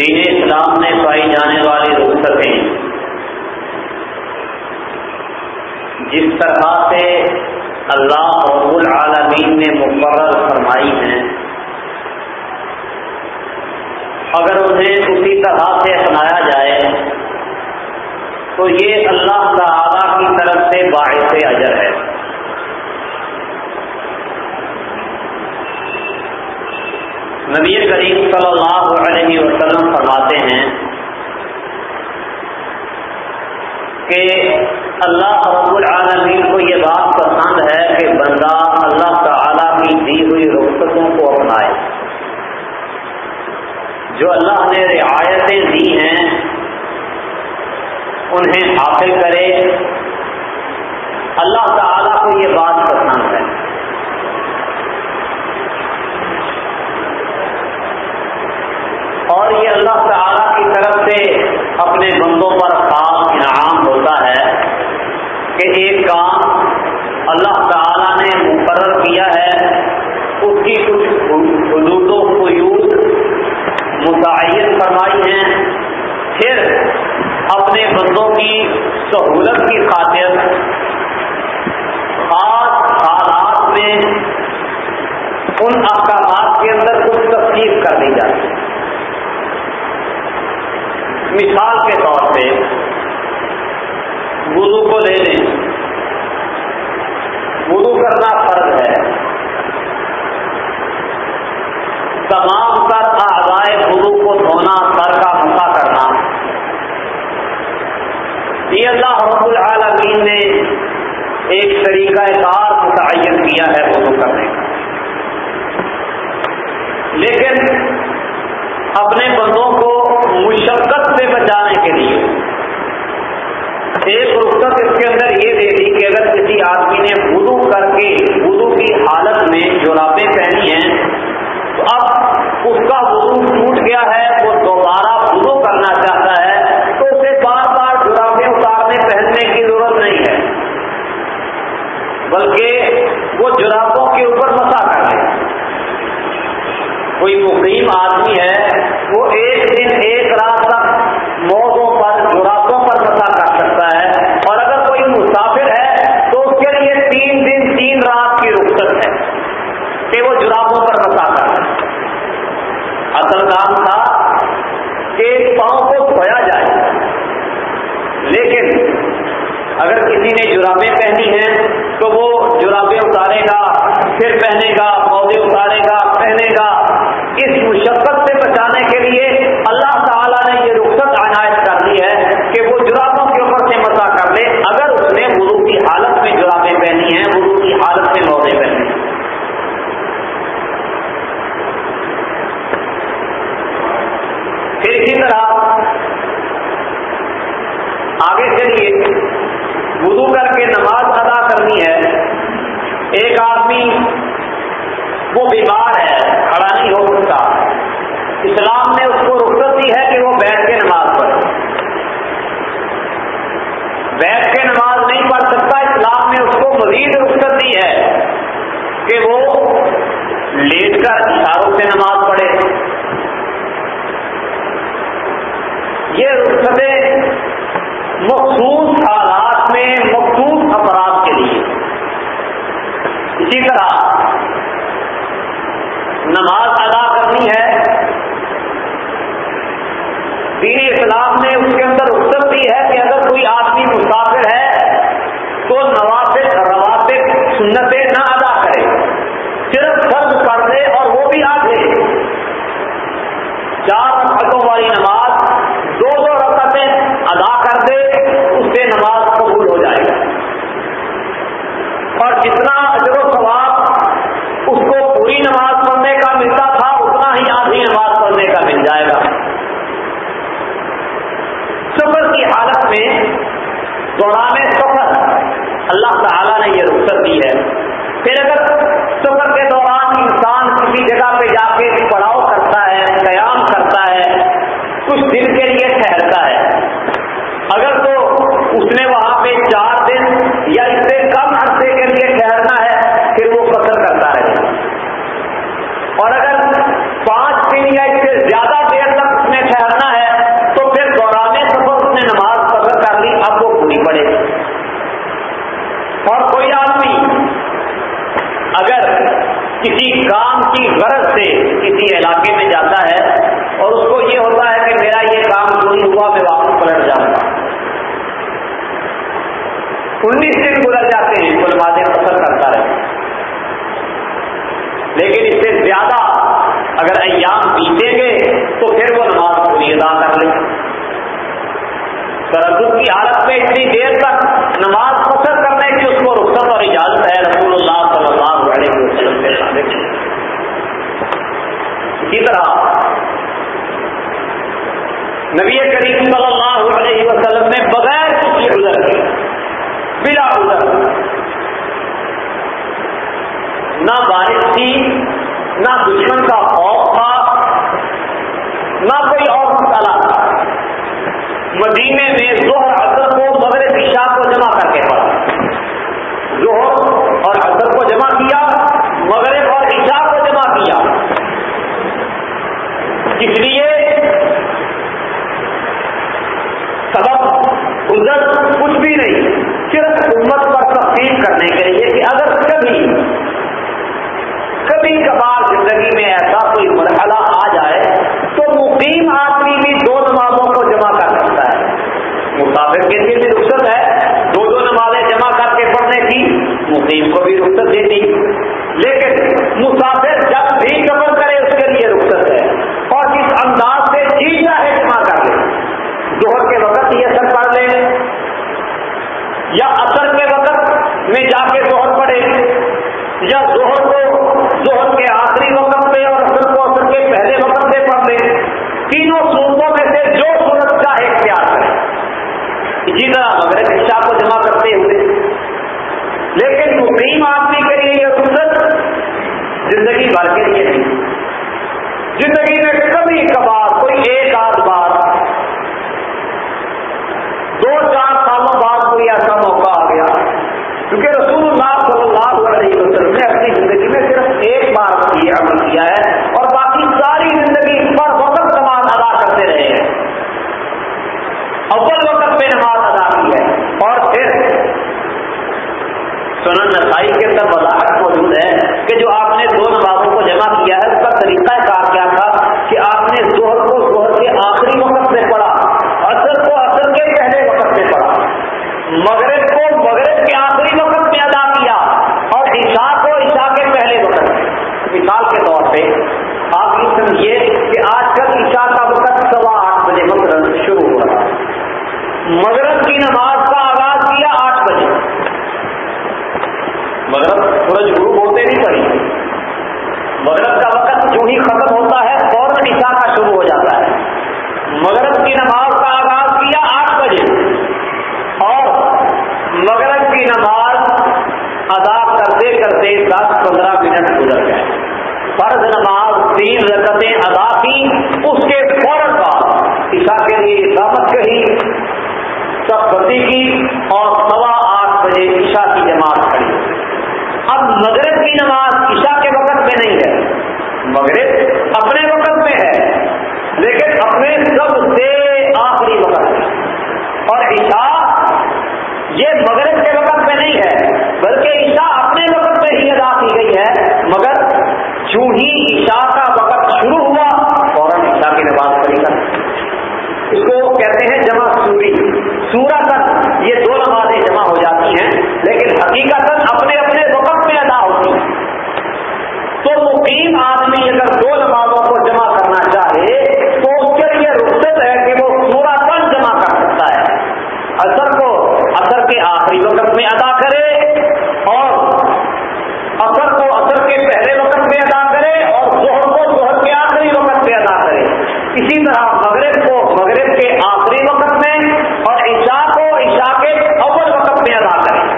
دین اسلام میں پائی جانے والی رخصتیں۔ جس طرح سے اللہ رب العالمین نے مقرر فرمائی ہیں، اگر انہیں اسی طرح سے اپنایا جائے، تو یہ اللہ تعالی کی طرف سے باعث اجر ہے۔ نبی کریم صلی اللہ علیہ وسلم فرماتے ہیں کہ اللہ رب العالمین کو یہ بات پسند ہے کہ بندہ اللہ تعالی کی دی ہوئی رخصتوں کو اپنائے۔ جو اللہ نے رعایتیں دی ہیں، انہیں حاصل کرے۔ اللہ تعالی کو یہ بات پسند اور یہ اللہ تعالی کی طرف سے اپنے بندوں پر خاص انعام ہوتا ہے کہ ایک کام اللہ تعالی نے مقرر کیا ہے، اس کی کچھ حدود و قیود متعین فرمائی ہیں۔ پھر اپنے بندوں کی سہولت کی خاطر خاص حالات میں ان احکامات انیس دن گزر جاتے ہیں کوئی واضح اثر کرتا رہے۔ لیکن اس سے زیادہ اگر ایام بیتیں گے، تو پھر وہ نماز پوری ادا کر لیں۔ سرد کی حالت میں اتنی دیر تک نماز پسند کرنے کی اس کو رخصت اور اجازت ہے رسول اللہ صلی اللہ علیہ وسلم کے سابق اسی طرح نبی کریم نہ بارش تھی، نہ دشمن کا خوف تھا، نہ کوئی اور مسئلہ تھا۔ مدینے میں زہر اثر کو مغرب عشاء کو جمع کر کے پڑا زہر اور اثر کو جمع کیا، مغرب اور عشاء کو جمع کیا۔ اس لیے سبب عزت کچھ بھی نہیں، صرف امت پر تقسیم کرنے کے لیے کہ اگر کبھی کبھی کبھار زندگی میں ایسا کوئی مرحلہ آ جائے تو مقیم آدمی بھی دو نمازوں کو جمع کر سکتا ہے مسافر کے لیے بھی رخصت ہے دو دو نمازیں جمع کر کے پڑھنے کی مقیم کو بھی رخصت دیتی لیکن مسافر جب بھی سفر کرے، اس کے لیے رخصت ہے۔ اور جس انداز سے جی چاہے، جمع کر لے۔ دوہر کے وقت یہ اثر پڑھ لے۔ یا اثر کے وقت میں جا کے دوہر پڑے یا دوہر کو دوہر کے آخری وقت پہ اور اثر کو اثر کے پہلے وقت پہ پڑھ لے۔ تینوں صورتوں میں سے جو صورت چاہے اختیار کرے۔ اسی طرح مغرب عشاء کو جمع کرتے ہوئے لیکن مقیم آدمی کے لیے یہ سنت کے لیے نہیں زندگی میں کبھی کبھار کوئی ایک آدھ بار دو چار سالوں بعد کوئی ایسا موقع آ گیا کیونکہ رسول اللہ صلی اللہ علیہ وسلم نے اپنی زندگی میں صرف ایک بار یہ عمل کیا ہے اور باقی ساری زندگی پر وقت نماز ادا کرتے رہے ہیں اول وقت پہ نماز ادا کی ہے اور پھر سنن نسائی کے اندر وضاحت موجود ہے کہ جو آپ نے دو نمازوں کو جمع کیا ہے اس کا طریقہ کار کیا تھا کہ آپ نے زہر کو زہر کے آخری وقت میں پڑھا اثر کو اثر کے پہلے وقت میں پڑھا مغرب کو مغرب کے آخری وقت میں ادا کیا اور عشاء کو عشاء کے پہلے وقت میں مثال کے طور پہ آپ یہ سمجھیے کہ آج کل عشاء کا وقت سوا آٹھ بجے مثلاً شروع ہو رہا مغرب کی نماز کا آغاز کیا آٹھ بجے مغرب سورج غروب ہوتے نہیں پڑی مغرب کا وقت جو ہی ختم ہوتا ہے فوراً عشاء کا شروع ہو جاتا ہے مغرب کی نماز کا آغاز کیا آٹھ بجے اور مغرب کی نماز ادا کرتے کرتے دس پندرہ منٹ گزر گئے فرض نماز تین رکتیں ادا کی اس کے فوراً بعد عشاء کے لیے اقامت کہی سب بتی کی اور سوا آٹھ بجے عشاء کی جماعت کھڑی اب مغرب کی نماز عشاء کے وقت میں نہیں ہے مغرب اپنے وقت میں ہے لیکن اپنے سب سے آخری وقت ہے اور عشاء یہ مغرب کے وقت میں نہیں ہے بلکہ عشاء اپنے وقت میں ہی ادا کی گئی ہے مگر جو ہی عشاء کا وقت شروع ہوا فوراً عشاء کی نماز پڑھی کر اس کو کہتے ہیں جمع سوری سورا تک یہ دو نمازیں جمع ہو جاتی ہیں، لیکن حقیقت اپنے اپنے وقت میں ادا ہوتی ہیں۔ تو مقیم آدمی اگر دو نمازوں کو جمع کرنا چاہے، تو اس کے لیے رخصت ہے کہ وہ سورا تک جمع کر سکتا ہے۔ اثر کو اثر کے آخری وقت میں ادا کرے اور اثر کو اثر کے پہلے وقت میں ادا کرے اور زہر کو زہر کے آخری وقت میں ادا کرے۔ اسی طرح مغرب کو مغرب کے آخری وقت میں اور عشاء کو عشاء کے اول وقت میں ادا کرے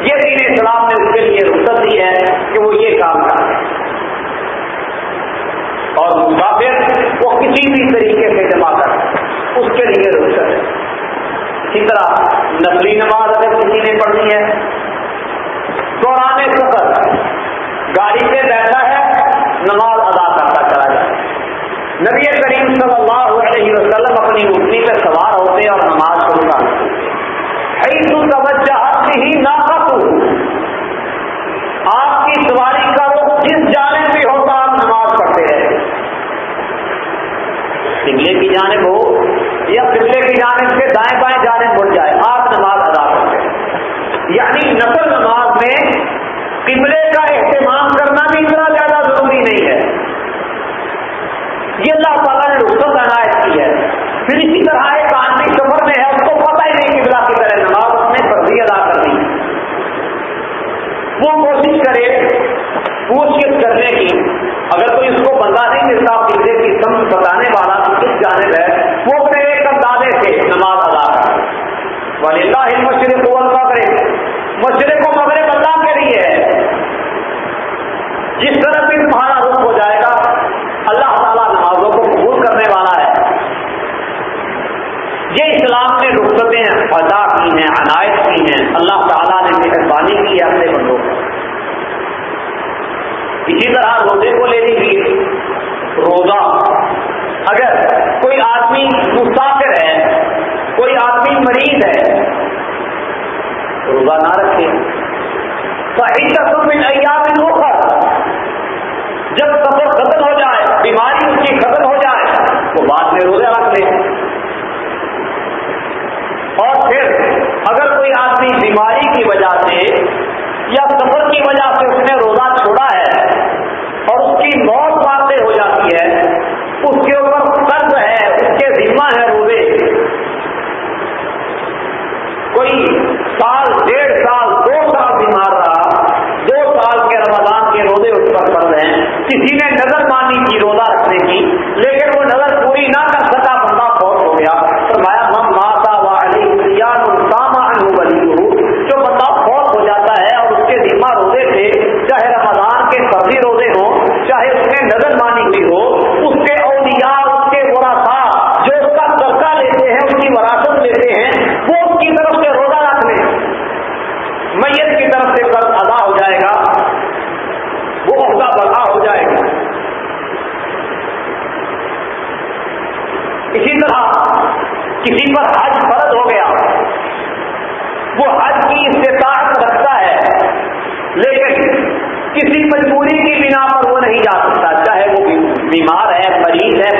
یہ دین اسلام نے اس لیے رخصت دی ہے کہ وہ یہ کام کرے اور مسافر وہ کسی بھی طریقے سے جمع کر اس کے لیے رخصت ہے۔ اسی طرح نقلی نماز اگر کسی نے پڑھنی ہے، دوران سفر، گاڑی پہ بیٹھا ہے، نماز ادا کرتا چلا جائے۔ نبی کریم صلی اللہ علیہ وسلم اپنی اٹھنی پہ سوار ہوتے اور نماز شروع کرتے تو توجہ ہی ناقت قبلے کی جانب ہو یا قبلے کی جانب سے دائیں بائیں جانب مڑ جائے، آپ نماز ادا کرتے یعنی نقل نماز میں قبلے کا اہتمام کرنا بھی اتنا زیادہ ضروری نہیں ہے۔ یہ اللہ تعالیٰ نے رخصت عنایت کی ہے۔ پھر اسی طرح ایک آدمی سفر میں ہے، اس کو پتہ ہی نہیں قبلہ کی طرح نماز اس نے فرضی ادا کرنی ہے وہ کوشش کرے کوشش کرنے کی۔ اگر کوئی اس کو بندہ نہیں ملتا پیچھے کی سم بتانے والا کس جانب ہے، وہ پھر ایک اندازے سے نماز ادا کر اللہ ہند مشرق کو مغرب مشرق کو مغرب بدلا کے لیے ہے۔ جس طرح بھی تمہارا رخ ہو جائے گا، اللہ تعالیٰ نمازوں کو قبول کرنے والا ہے۔ یہ اسلام نے رخصتیں ادا کی ہیں، عنایت کی ہیں۔ اللہ تعالیٰ نے مہربانی کی ہے اپنے بندوں کو۔ اسی طرح روزے کو لے لیجیے روزہ۔ اگر کوئی آدمی مسافر ہے، کوئی آدمی مریض ہے، روزہ نہ رکھے۔ من ایام کر جب سفر ختم ہو جائے، بیماری اس کی ختم ہو جائے، تو بعد میں روزہ رکھ لے۔ اور پھر اگر کوئی آدمی بیماری کی وجہ سے یا سفر کی وجہ سے اس نے روزہ چھوڑا غریب ہے۔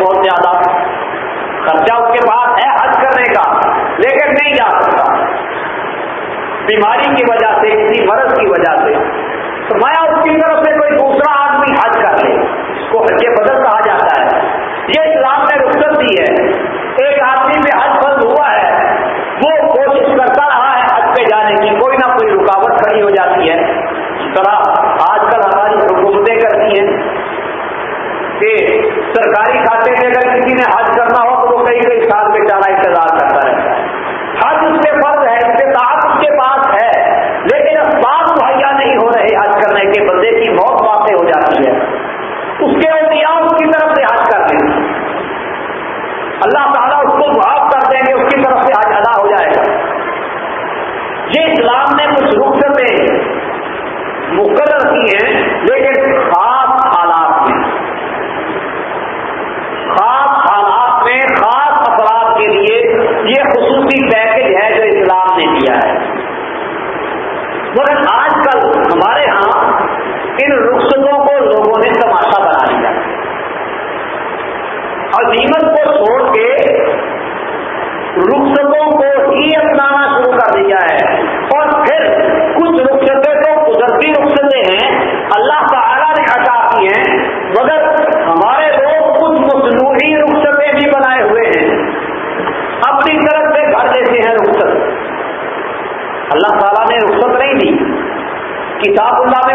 کتاب اللہ میں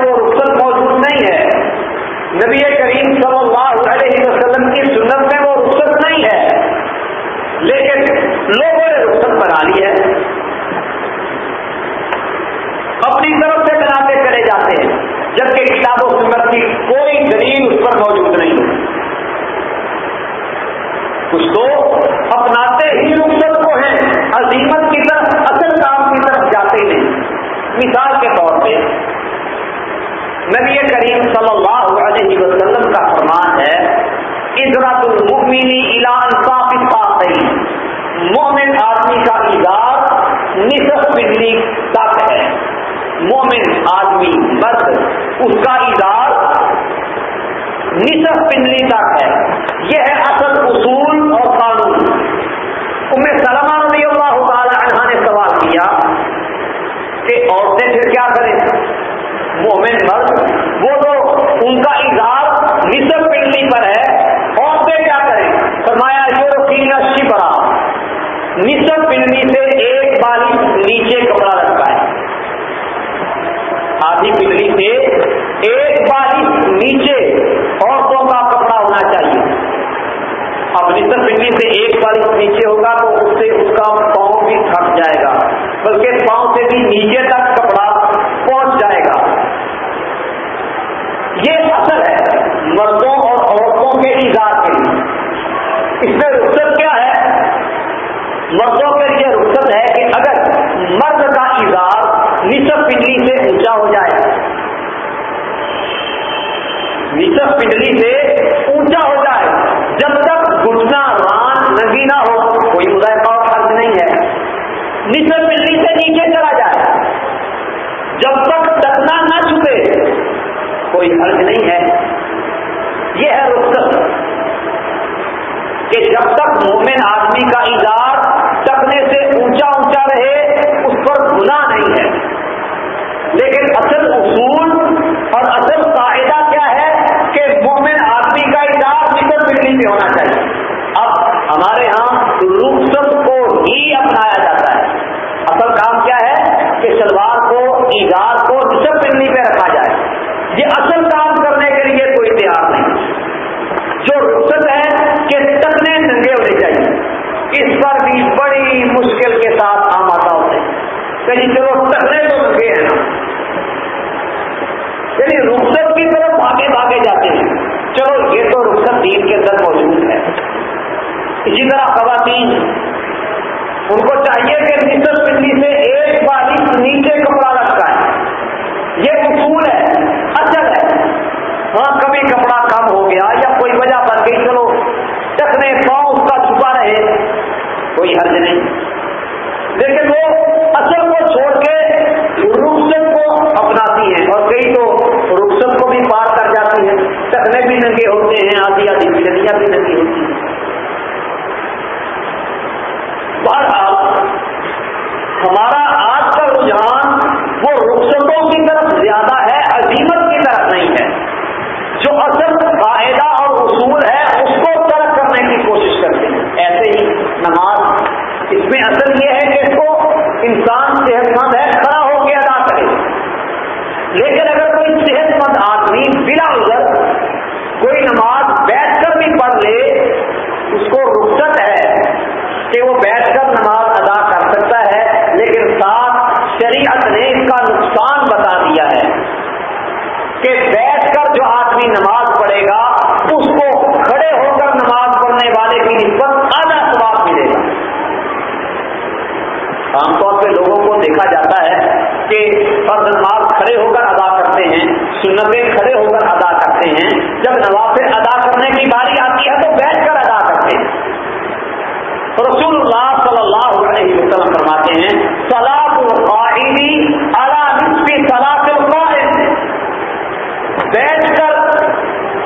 ہجرت المؤمنی اعلان پاس نہیں مومن آدمی کا ادار نصف بجلی تک ہے۔ مومن آدمی مرد، اس کا ادار نصف بجلی تک ہے۔ یہ ہے اصل اصول پنڈلی سے ایک بار نیچے ہوگا تو اس سے اس کا پاؤں بھی تھک جائے گا۔ بلکہ پاؤں سے بھی نیچے تک کپڑا پہنچ جائے گا۔ یہ اثر ہے مردوں اور عورتوں کے اظہار کے لیے۔ اس میں رخصت کیا ہے؟ مردوں کے لیے رخصت ہے کہ اگر مرد کا اظہار نصف پنڈلی سے اونچا ہو جائے، نصف پنڈلی سے اونچا ہو جائے جب تک گھٹنا ران نہ ہو، کوئی مذائقہ اور خرچ نہیں ہے۔ نصف بلی سے نیچے چلا جائے۔ جب تک ٹکنا نہ چھپے، کوئی حرج نہیں ہے۔ یہ ہے رخصت کہ جب تک مومن آدمی کا اظہار ٹکنے سے اونچا اونچا رہے اس پر گناہ نہیں ہے لیکن اصل اصول اور اصل قاعدہ کیا ہے کہ مومن آدمی کا اظہار نکل بجلی میں ہونا چاہیے اب ہمارے ہاں رخصت کو ہی اپنایا جاتا ہے اصل کام کیا ہے کہ شلوار کو اظہار کو نصب پنڈلی پہ رکھا جائے یہ اصل کام کرنے کے لیے کوئی تیار نہیں جو رخصت ہے کہ ٹکنے ننگے ہونے چاہیے اس پر بھی بڑی مشکل کے ساتھ عام آتا ہوتے کہیں چلو ٹکنے تو ننگے ہیں نا یعنی رخصت کی طرف بھاگے بھاگے جاتے ہیں چلو یہ تو رخصت دین کے اندر موجود ہے اسی طرح خواتین ان کو چاہیے کہ نصف پنڈلی سے ایک بار نیچے کپڑا رکھتا ہے۔ یہ اصول ہے، اصل ہے۔ ہاں کبھی کپڑا کم ہو گیا یا کوئی وجہ بن گئی، چلو ٹکنے پاؤں اس کا چھپا رہے، کوئی حرج نہیں۔ لیکن وہ اصل کو چھوڑ کے رخصت کو اپناتی ہیں اور کئی تو رخصت کو بھی پار کر جاتی ہیں۔ ٹکنے بھی ننگے ہوتے ہیں، آدھی آدھی بجلیاں بھی ننگی ہوتی ہیں۔ بہرحال ہمارا آج کا رجحان وہ رخصتوں کی طرف زیادہ ہے، عظیمت کی طرف نہیں ہے۔ جو اصل قاعدہ اور اصول ہے، اس کو ترک کرنے کی کوشش کرتے ہیں۔ ایسے ہی نماز، اس میں اصل یہ ہے کہ اس کو انسان صحت مند ہے، کھڑا ہو کے ادا کرے۔ لیکن اگر کوئی صحت مند آدمی بلا ادھر کوئی نماز بیٹھ کر بھی پڑھ لے اس کو رخصت ہے کہ وہ بیٹھ کر نماز ادا کر سکتا ہے لیکن ساتھ شریعت نے اس کا نقصان بتا دیا ہے کہ بیٹھ کر جو آدمی نماز پڑھے گا اس کو کھڑے ہو کر نماز پڑھنے والے کی نسبت آدھا سواب ملے گا عام طور پہ لوگوں کو دیکھا جاتا ہے کہ فرض نماز کھڑے ہو کر ادا کرتے ہیں، سنتیں کھڑے ہو کر ادا کرتے ہیں۔ جب نوافل ادا کرنے کی باری آتی ہے تو بیٹھ کر ادا کرتے ہیں۔ رسول اللہ صلی اللہ علیہ وسلم فرماتے ہیں سلاد القاعدی اللہ نصفی سلاد القاعد. بیٹھ کر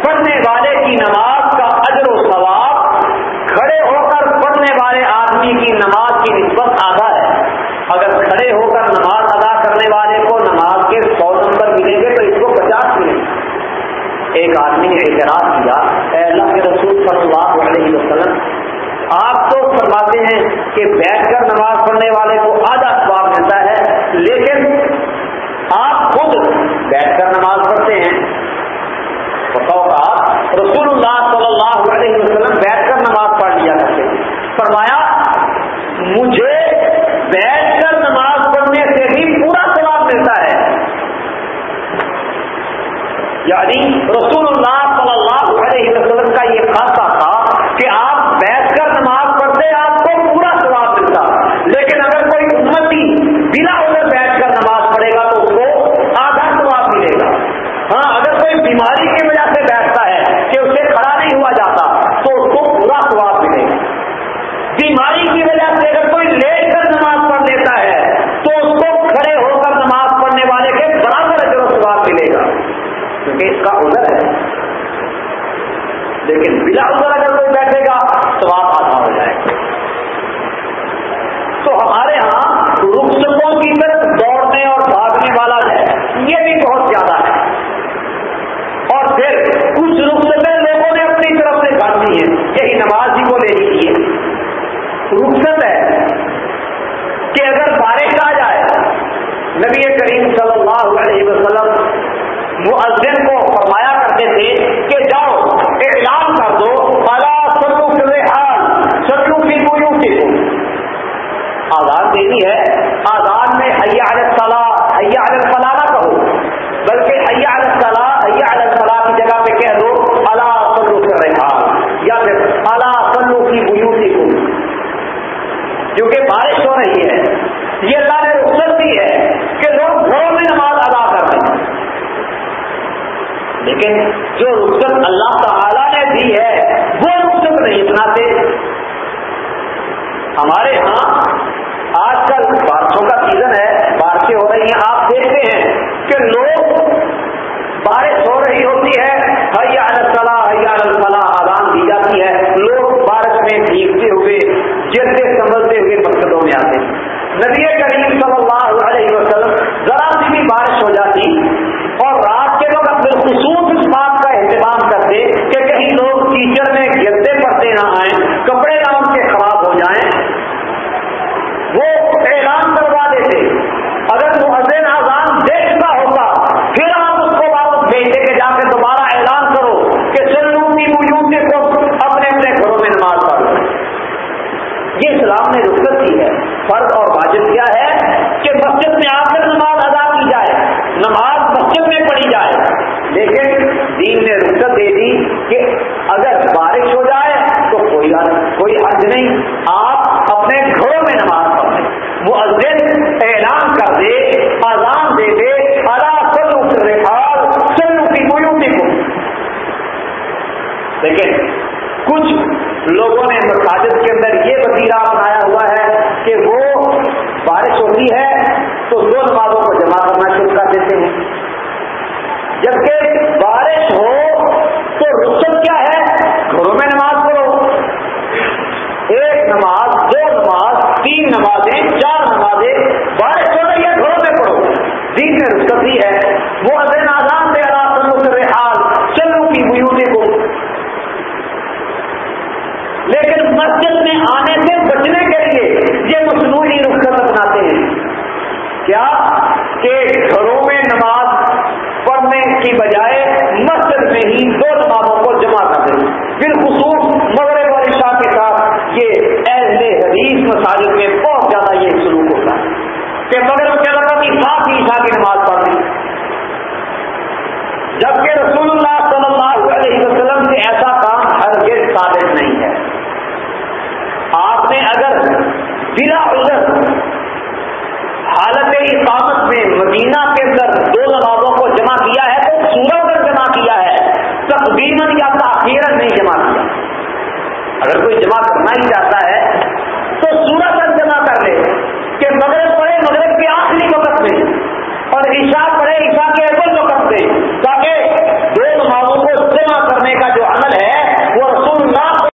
پڑھنے والے کی نماز کا اجر و ثواب، کھڑے ہو کر پڑھنے والے آدمی کی نماز کی نسبت آدھا ہے اگر کھڑے ہو کر نماز ادا کرنے والے کو نماز کے سو نمبر ملیں گے تو اس کو پچاس ملیں گے ایک آدمی نے اعتراض کیا، اے اللہ کے رسول صلی اللہ علیہ وسلم، آپ تو فرماتے ہیں کہ بیٹھ کر نماز پڑھنے والے کو آدھا سواب ملتا ہے، لیکن آپ خود بیٹھ کر نماز پڑھتے ہیں۔ رسول اللہ صلی اللہ علیہ وسلم کریم صلی اللہ علیہ وسلم مؤذن کو فرمایا کرتے تھے کہ جاؤ، اعلان کر دو بلا سلو کے حال سلو کی گوئیوں سے آزاد دینی ہے، آزاد میں حیا علیہ صلاح حیا علیہ صلاح نہ کہو، بلکہ حیا علیہ صلاح حیا علیہ صلاح کی جگہ پہ کہہ دو الا سلو کے حال یا پھر الا سلو کی گوئیوں کیونکہ بارش ہو رہی ہے، یہ اللہ نے رخصت دی ہے۔ لیکن جو رخصت اللہ تعالی نے دی ہے وہ رخصت نہیں اپناتے ہمارے ہاں لوگوں نے مساجد کے اندر یہ وسیلہ اپنایا ہوا ہے کہ وہ بارش ہوتی ہے تو دو نمازوں کو جمع کرنا شروع کر دیتے ہیں۔ جبکہ بارش ہو تو رخصت کیا ہے؟ گھروں میں نماز پڑھو۔ ایک نماز، دو نماز، تین نمازیں، چار نمازیں بارش ہو رہی ہے، گھروں میں پڑھو۔ دین میں رخصت ہی ہے۔ وہ اذن آزاد پہ آرام کر رہے مسجد میں آنے سے بچنے کے لیے یہ مصنوعی رخصت اپناتے ہیں۔ کیا کہ گھروں میں نماز پڑھنے کی بجائے مسجد میں ہی دو نمازوں کو جمع کر دیں۔ بالخصوص مغرب